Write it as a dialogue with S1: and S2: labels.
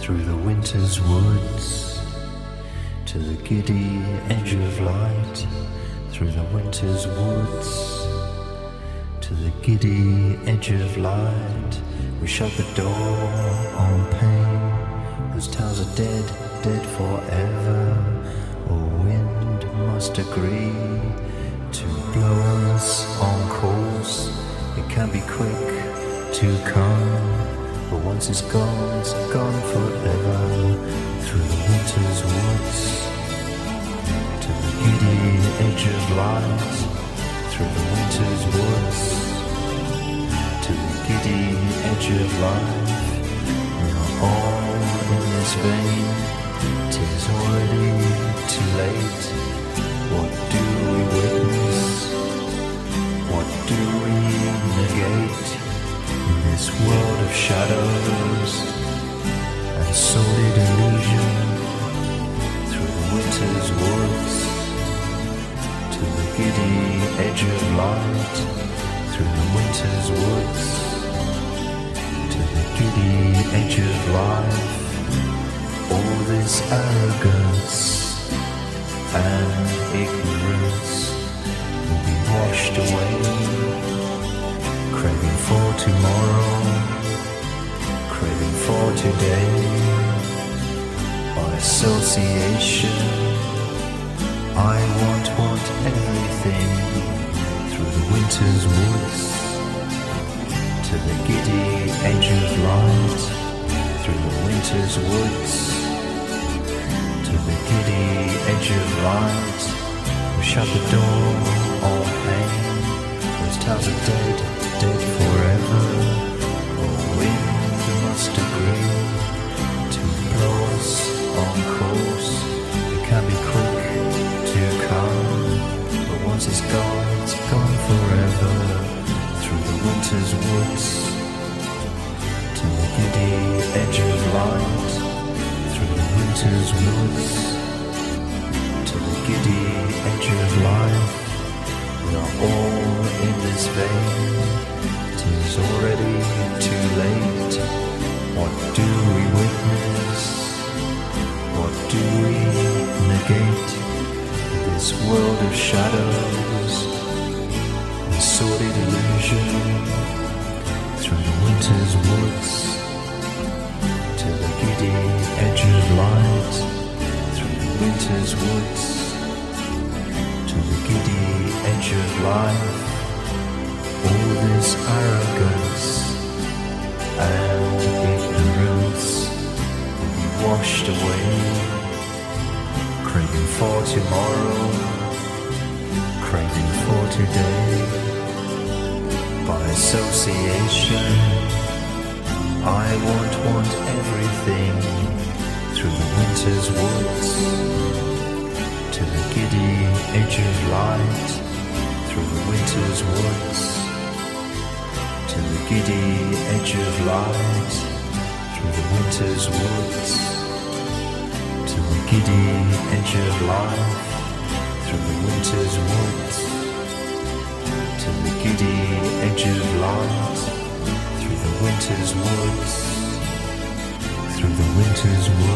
S1: Through the winter's woods to the giddy edge of light. Through the winter's woods to the giddy edge of light. We shut the door on pain. Those towers are dead, dead forever. A wind must agree to blow can be quick to come but once it's gone, it's gone forever through the winter's woods to the giddy edge of light through the winter's woods to the giddy edge of life. We are all in this vein. Tis already too late. What do edge of light through the winter's woods to the giddy edge of life all this arrogance and ignorance will be washed away craving for tomorrow, craving for today. By association, I want, want everything winter's woods to the giddy edge of light, through the winter's woods to the giddy edge of light. We shut the door on pain, those towers are dead dead forever. The winter's woods to the giddy edge of light. Through the winter's woods to the giddy edge of life. We are all in this vein. Tis already too late. What do we witness? What do we negate? This world of shadows sordid illusion through the winter's woods to the giddy edge of light through the winter's woods to the giddy edge of life. All this arrogance and ignorance will be washed away craving for tomorrow craving for today association. I want want everything through the winter's woods to the giddy edge of light through the winter's woods to the giddy edge of light through the winter's woods to the giddy edge of life winter's woods through the winter's woods